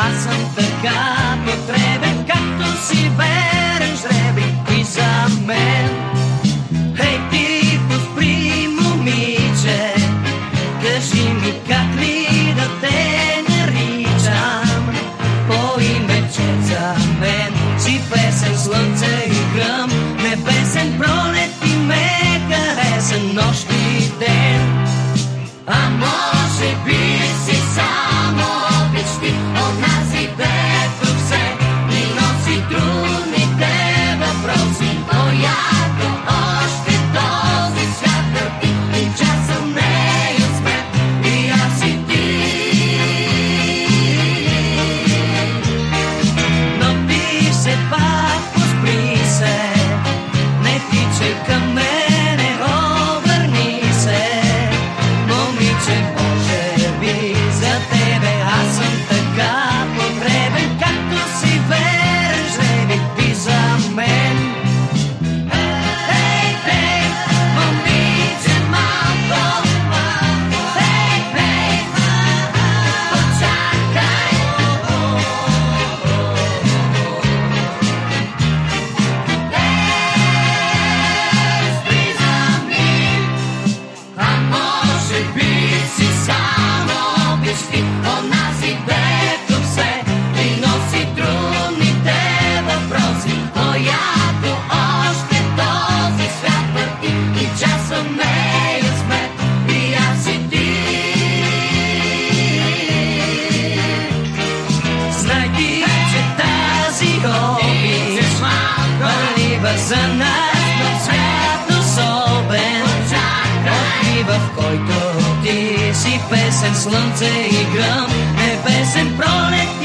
Аз съм така потребен, както си верен жреби и за мен. Хей ти, поспри, момиче, кажи ми как ли да те наричам. По имече за мен си песен слънце грешки, онази дето все ти носи трудните въпроси, която още този свят върти и часа нея сме, и аз и ти. Знайки, че тази хоби валива за нас, но свят особен, открива в който ти си песен, слънце и гръм, небесен пролет